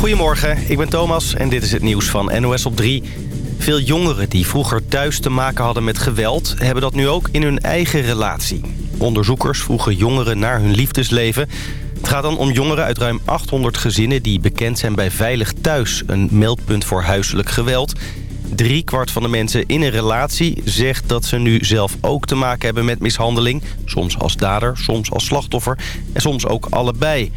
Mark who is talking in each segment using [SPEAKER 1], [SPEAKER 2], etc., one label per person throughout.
[SPEAKER 1] Goedemorgen, ik ben Thomas en dit is het nieuws van NOS op 3. Veel jongeren die vroeger thuis te maken hadden met geweld... hebben dat nu ook in hun eigen relatie. Onderzoekers vroegen jongeren naar hun liefdesleven. Het gaat dan om jongeren uit ruim 800 gezinnen... die bekend zijn bij Veilig Thuis, een meldpunt voor huiselijk geweld. Drie kwart van de mensen in een relatie zegt dat ze nu zelf ook te maken hebben met mishandeling. Soms als dader, soms als slachtoffer en soms ook allebei.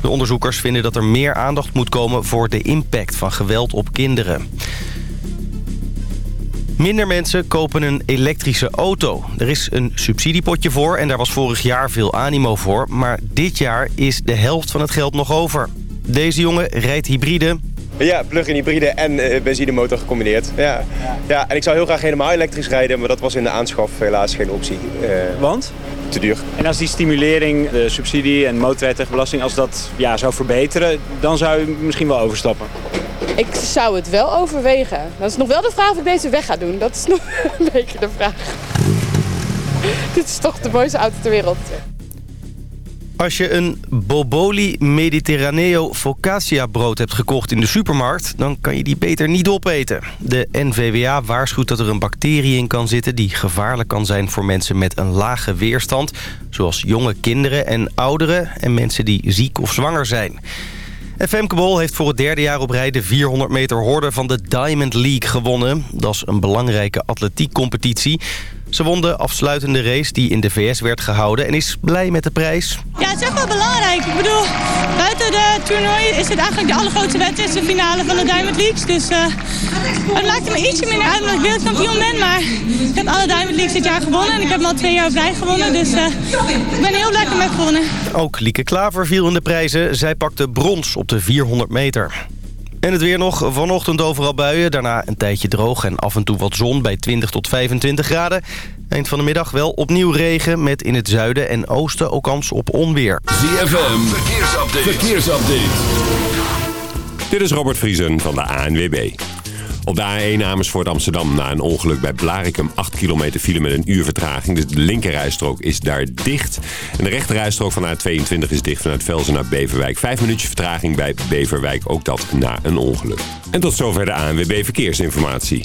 [SPEAKER 1] De onderzoekers vinden dat er meer aandacht moet komen voor de impact van geweld op kinderen. Minder mensen kopen een elektrische auto. Er is een subsidiepotje voor en daar was vorig jaar veel animo voor. Maar dit jaar is de helft van het geld nog over. Deze jongen rijdt hybride.
[SPEAKER 2] Ja, plug-in hybride en uh, benzinemotor gecombineerd. Ja. ja, en ik zou heel graag helemaal elektrisch rijden, maar dat was in de aanschaf helaas geen optie. Uh,
[SPEAKER 3] Want?
[SPEAKER 2] Te duur.
[SPEAKER 3] En als die stimulering, de subsidie en motorrijtuigbelasting, als dat ja, zou verbeteren, dan zou u misschien wel overstappen?
[SPEAKER 4] Ik zou het wel overwegen. Dat is nog wel de vraag of ik deze weg ga doen. Dat is nog een beetje de vraag. Dit is toch de mooiste auto ter wereld.
[SPEAKER 1] Als je een Boboli Mediterraneo Focaccia brood hebt gekocht in de supermarkt... dan kan je die beter niet opeten. De NVWA waarschuwt dat er een bacterie in kan zitten... die gevaarlijk kan zijn voor mensen met een lage weerstand... zoals jonge kinderen en ouderen en mensen die ziek of zwanger zijn. En Femke Bol heeft voor het derde jaar op rij de 400 meter horde van de Diamond League gewonnen. Dat is een belangrijke atletiekcompetitie. Ze won de afsluitende race die in de VS werd gehouden en is blij met de prijs.
[SPEAKER 5] Ja, het is echt wel belangrijk. Ik bedoel, buiten de toernooi is het eigenlijk de allergrootste wedstrijd. de finale van de Diamond Leagues. Dus uh, het maakt me ietsje minder uit omdat ik wereldkampioen ben. Maar ik heb alle Diamond Leagues dit jaar gewonnen. En ik heb hem al twee jaar rij gewonnen. Dus uh, ik ben heel lekker met gewonnen.
[SPEAKER 1] Ook Lieke Klaver viel in de prijzen. Zij pakte brons op de 400 meter. En het weer nog. Vanochtend overal buien. Daarna een tijdje droog en af en toe wat zon bij 20 tot 25 graden. Eind van de middag wel opnieuw regen met in het zuiden en oosten ook kans op onweer.
[SPEAKER 6] ZFM, verkeersupdate. verkeersupdate. Dit is Robert Vriesen van de ANWB. Op de A1 Amersfoort Amsterdam na een ongeluk bij Blarikum 8 kilometer file met een uur vertraging. Dus de linkerrijstrook is daar dicht. En de rechterrijstrook van A22 is dicht vanuit Velzen naar Beverwijk. Vijf minuutjes vertraging bij Beverwijk, ook dat na een ongeluk. En tot zover de ANWB Verkeersinformatie.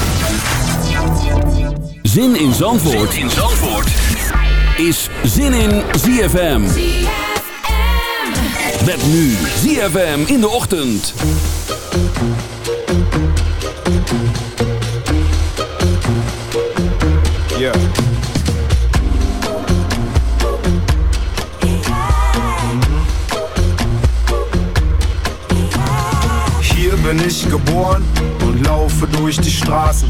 [SPEAKER 6] Zin in Zandvoort, zin in Zandvoort. is Zin in ZFM. Met nu ZFM in de ochtend.
[SPEAKER 7] Ja. Hier bin ich geboren und laufe durch die Straßen.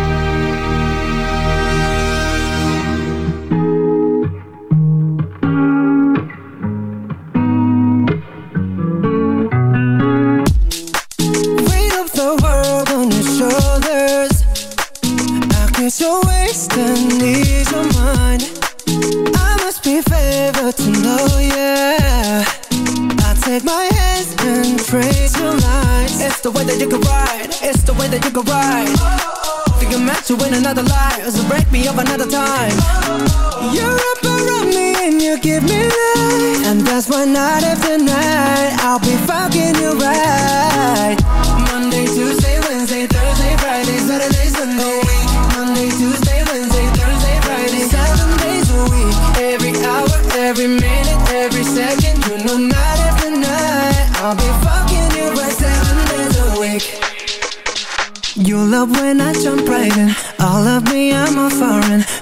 [SPEAKER 8] Saturday, Sunday. Monday, Tuesday, Wednesday, Thursday, Friday, seven days a week. Every hour, every minute, every second, you know night after night I'll be fucking you seven days a week. You love when I jump right in All of me, I'm a foreign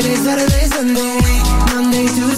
[SPEAKER 8] Friday, Saturday, Sunday Monday, Tuesday,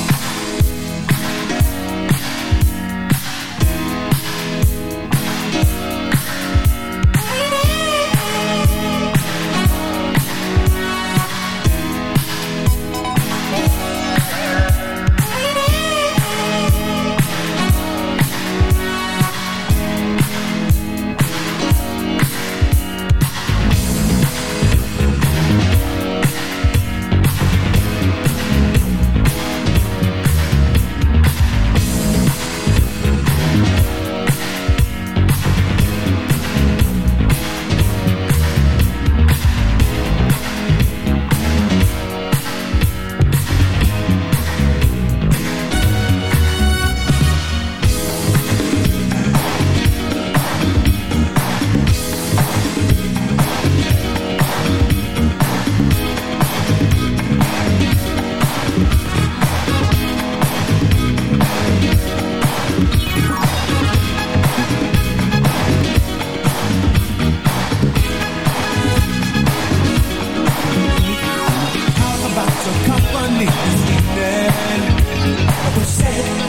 [SPEAKER 9] Say.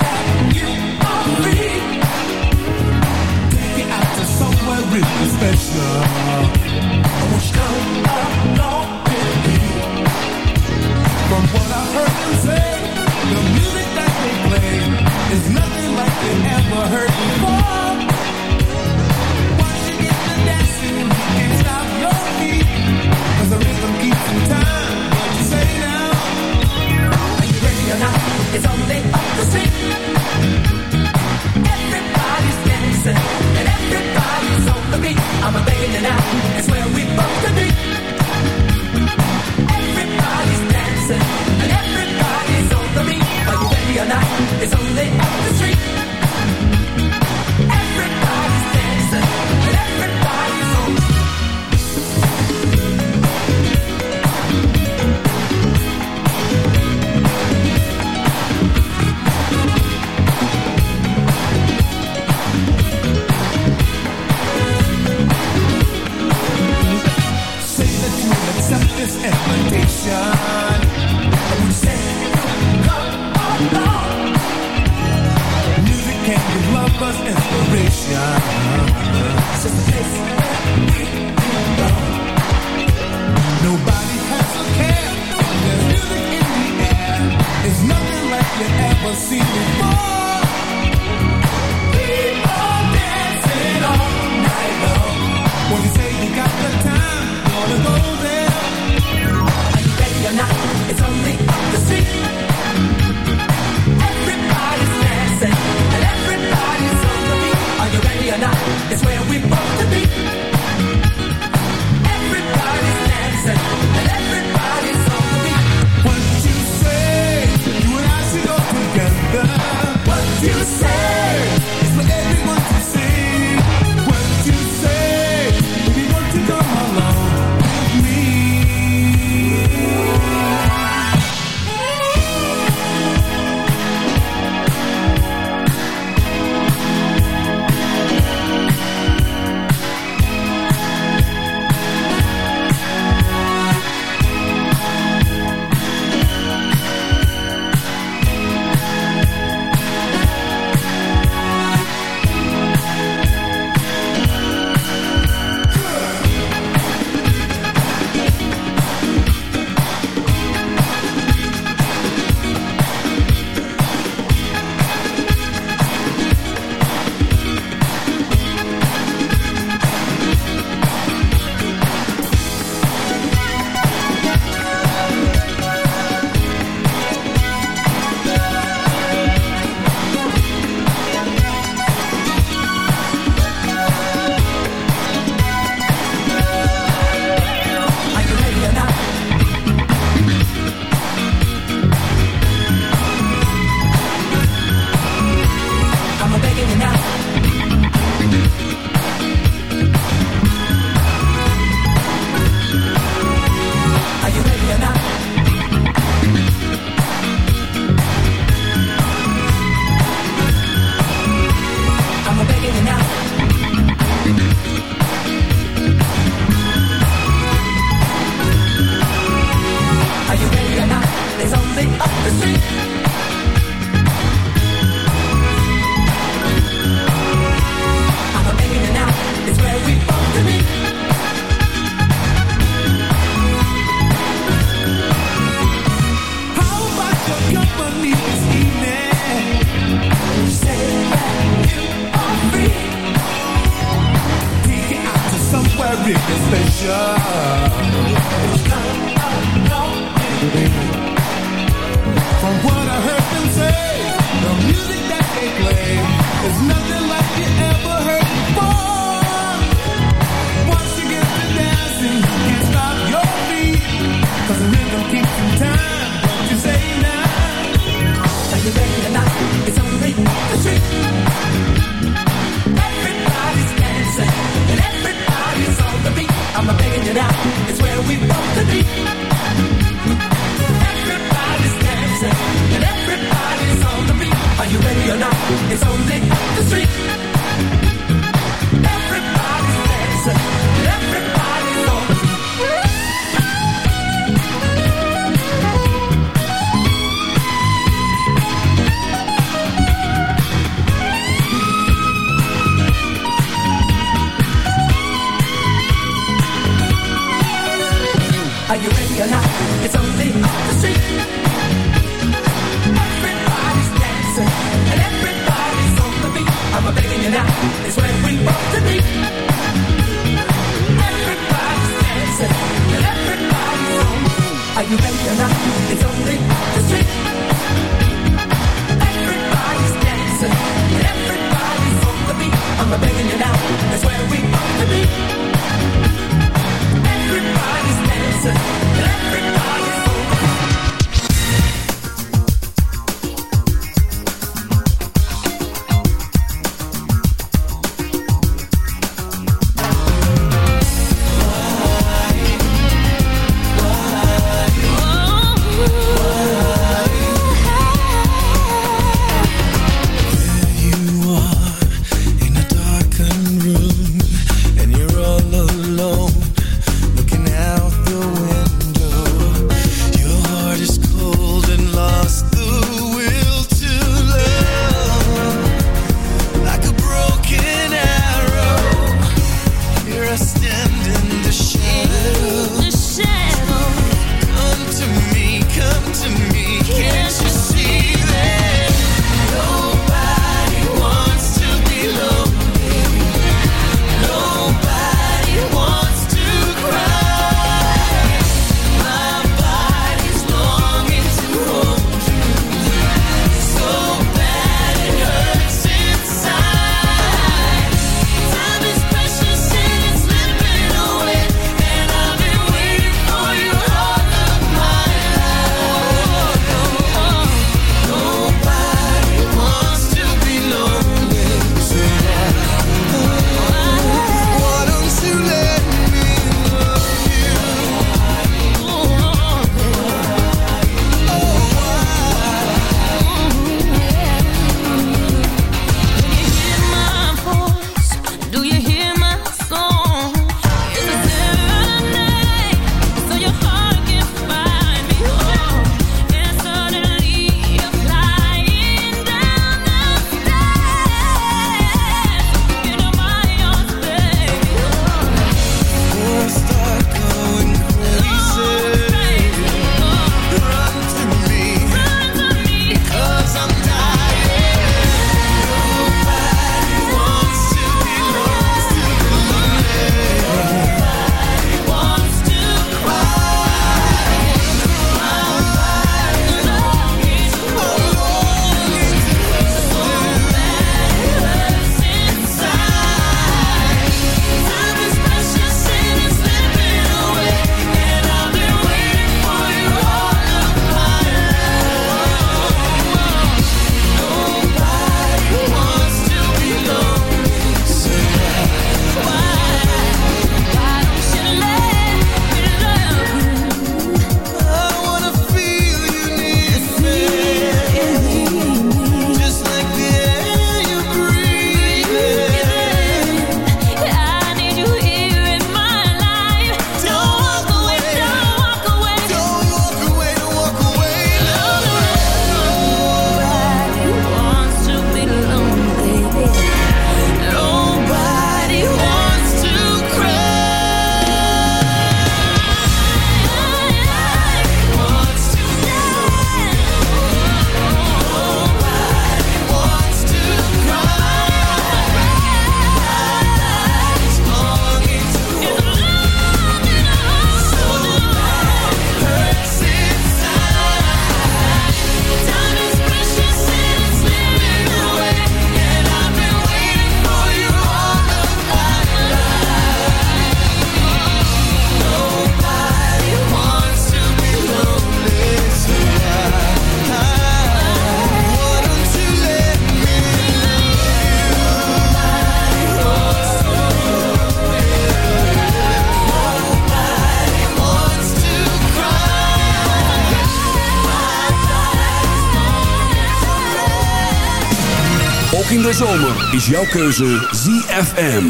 [SPEAKER 9] De zomer is jouw keuze ZFM.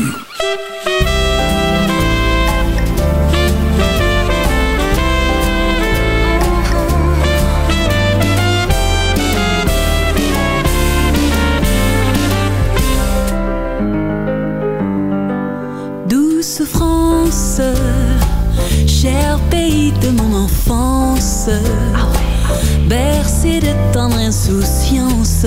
[SPEAKER 10] Douce France, cher pays de mon enfance, bercé de tendre insouciance,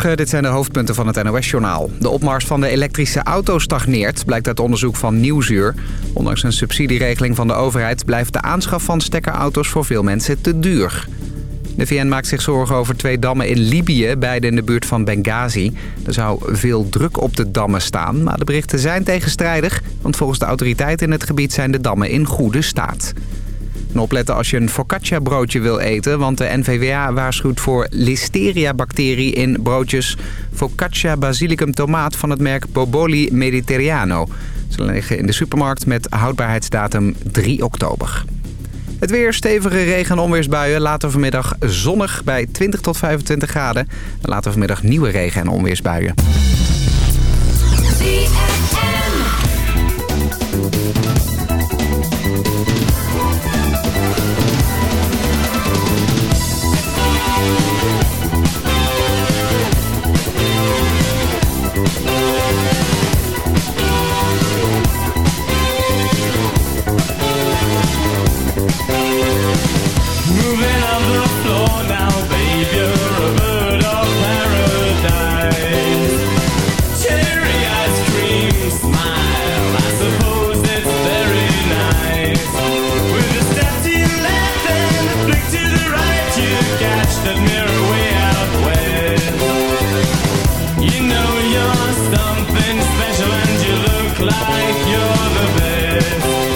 [SPEAKER 11] Dit zijn de hoofdpunten van het NOS-journaal. De opmars van de elektrische auto stagneert, blijkt uit onderzoek van Nieuwsuur. Ondanks een subsidieregeling van de overheid... blijft de aanschaf van stekkerauto's voor veel mensen te duur. De VN maakt zich zorgen over twee dammen in Libië, beide in de buurt van Benghazi. Er zou veel druk op de dammen staan, maar de berichten zijn tegenstrijdig... want volgens de autoriteiten in het gebied zijn de dammen in goede staat. En opletten als je een focaccia broodje wil eten, want de NVWA waarschuwt voor listeria-bacterie in broodjes focaccia basilicum tomaat van het merk Boboli Mediterrano. Ze liggen in de supermarkt met houdbaarheidsdatum 3 oktober. Het weer, stevige regen- en onweersbuien. Later vanmiddag zonnig bij 20 tot 25 graden. En later vanmiddag nieuwe regen- en onweersbuien.
[SPEAKER 8] like you're
[SPEAKER 12] the
[SPEAKER 13] best.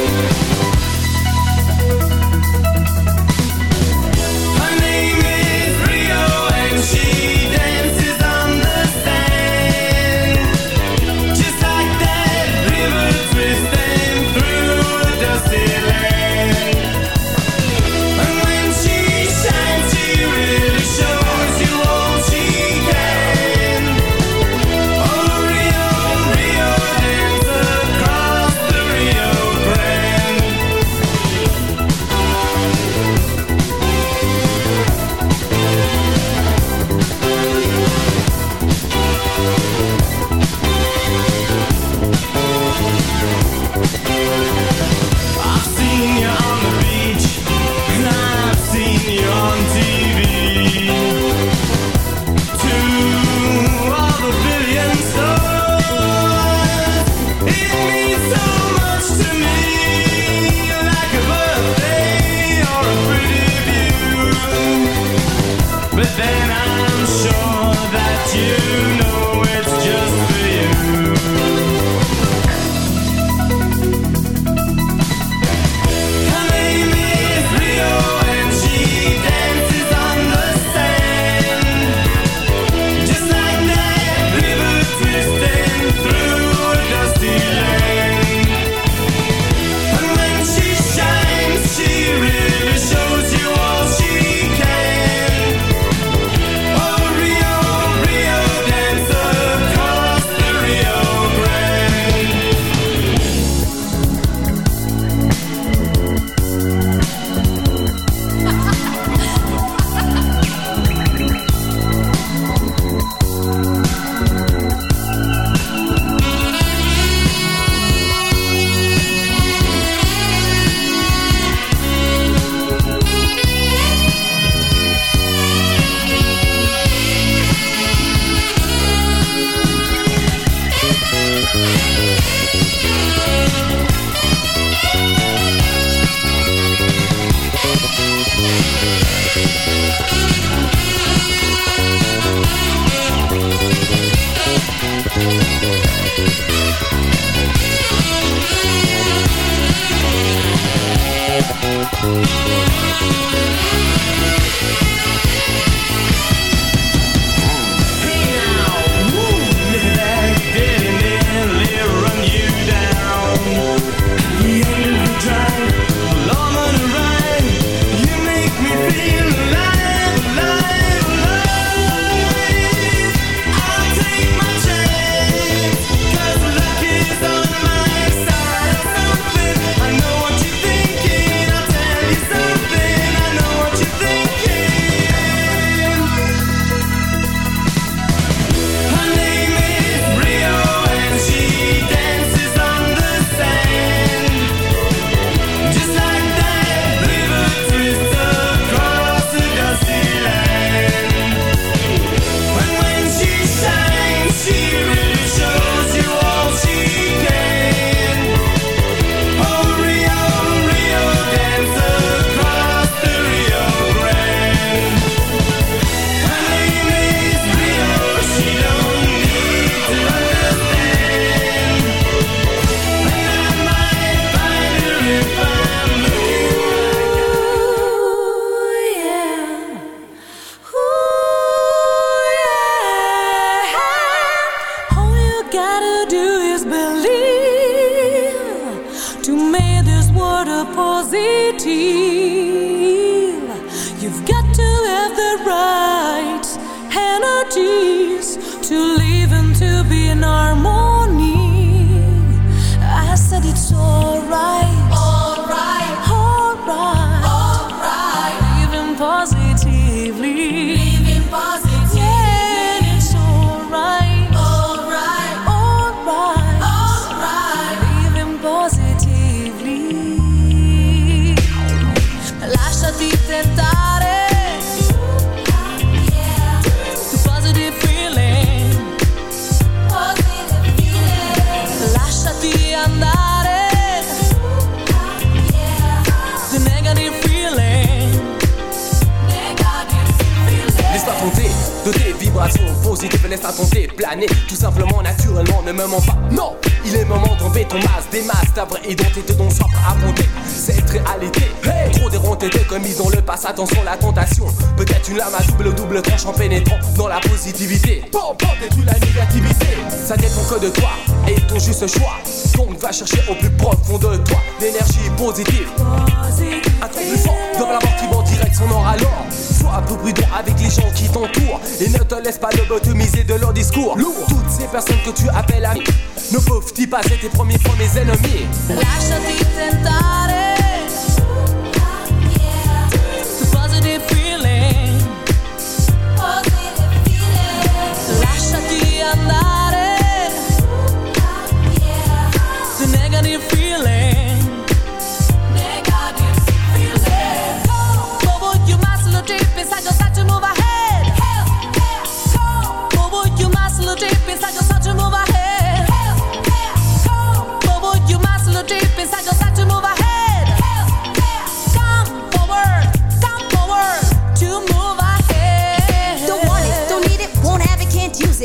[SPEAKER 13] pas été promis pour mes ennemis.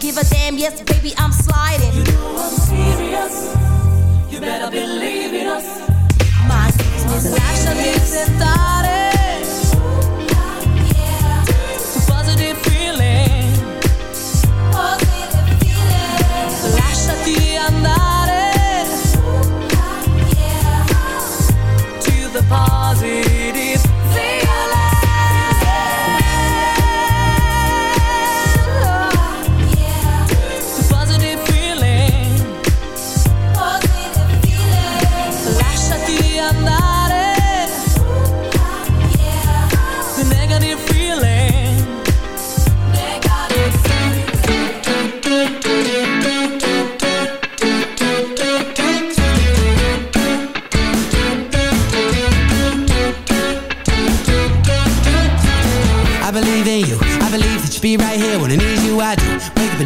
[SPEAKER 14] Give a damn, yes, baby, I'm sliding. You know I'm serious.
[SPEAKER 12] You better believe in us. My business. Lasciati tentare. To positive feeling. Lasciati andare. To the positive feeling. To positive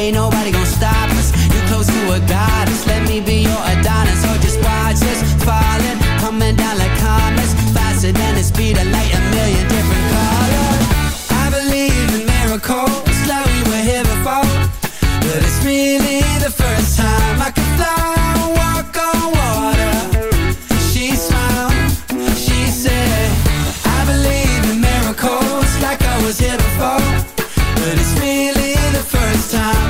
[SPEAKER 15] Ain't nobody gonna stop us. You close to a goddess. Let me be your Adonis. Or just watch us falling, coming down like comets, faster than the speed of light. A million different colors. I believe in miracles, like we were here before. But it's really the first time I could fly, walk on water. She smiled, she said, I believe in miracles like I was here before. But it's really the first time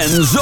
[SPEAKER 16] en
[SPEAKER 17] zon.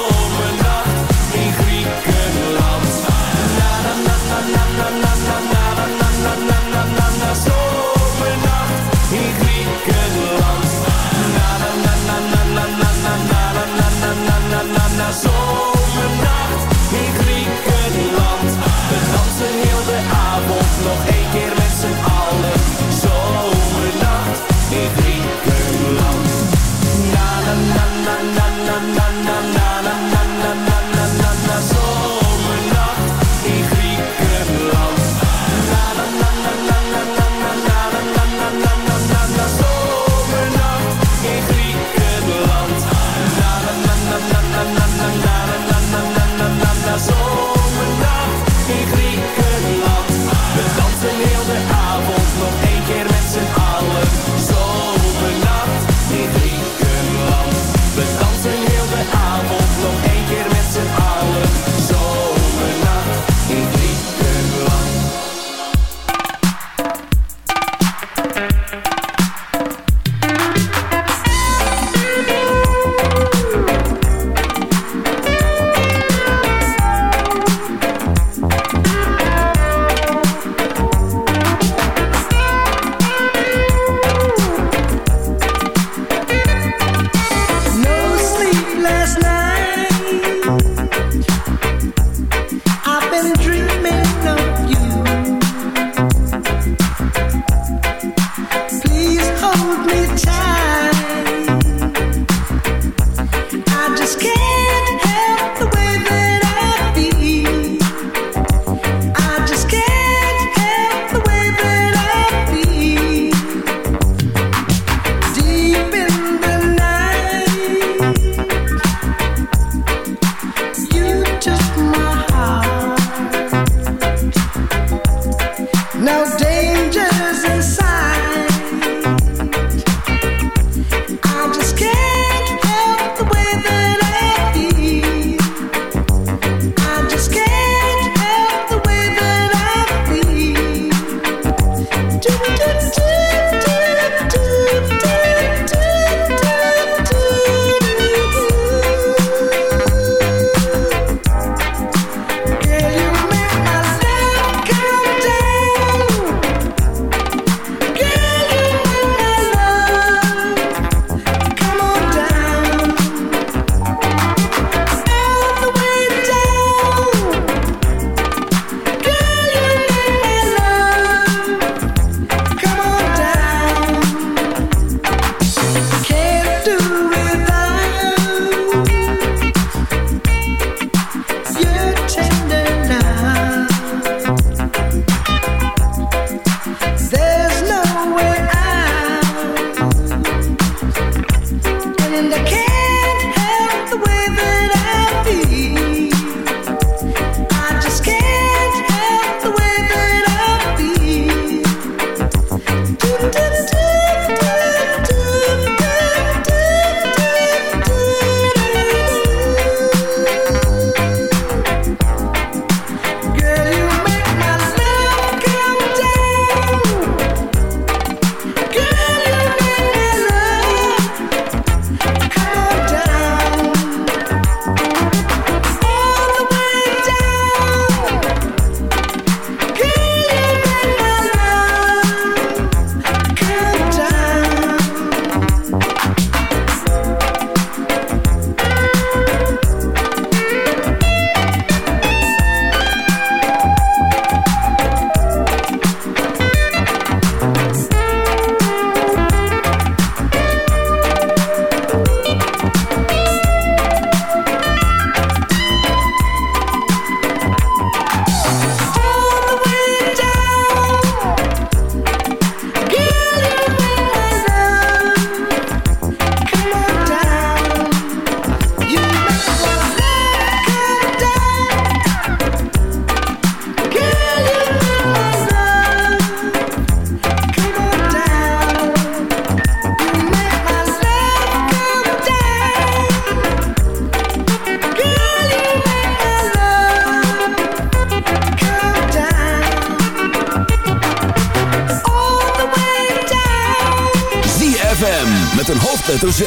[SPEAKER 16] hoofdletter Z.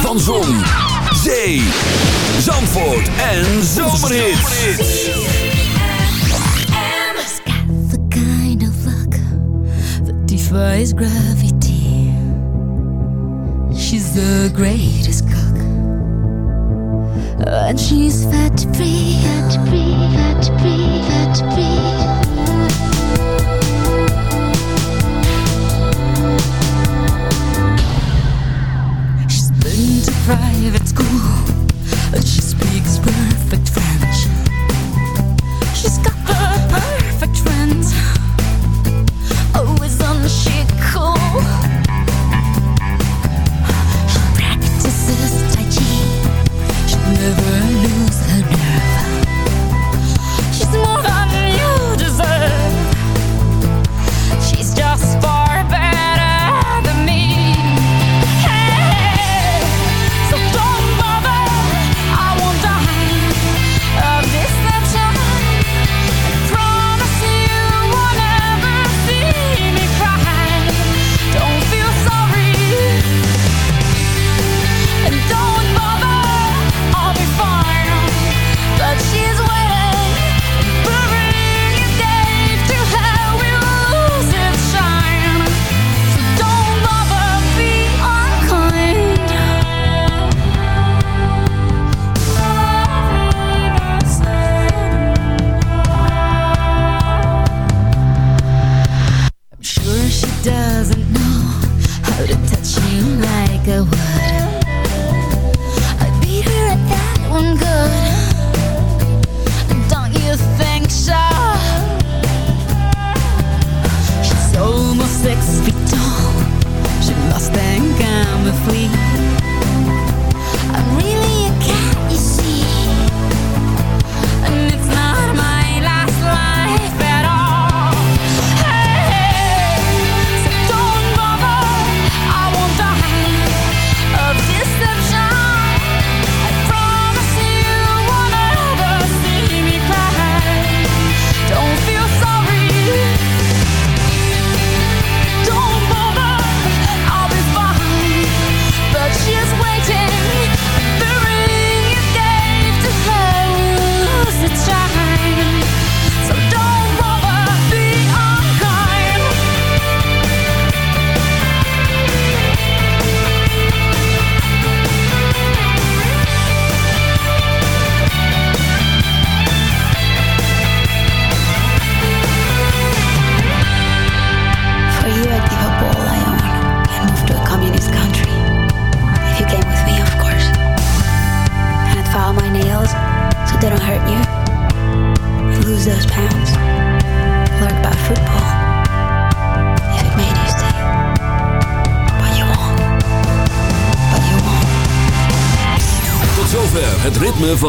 [SPEAKER 16] Van Zon, Zee, Zandvoort en Zomerhits.
[SPEAKER 10] kind of luck that defies gravity. She's the greatest cook. And she's fat free, fat free, fat free, fat free. into private school. She speaks perfect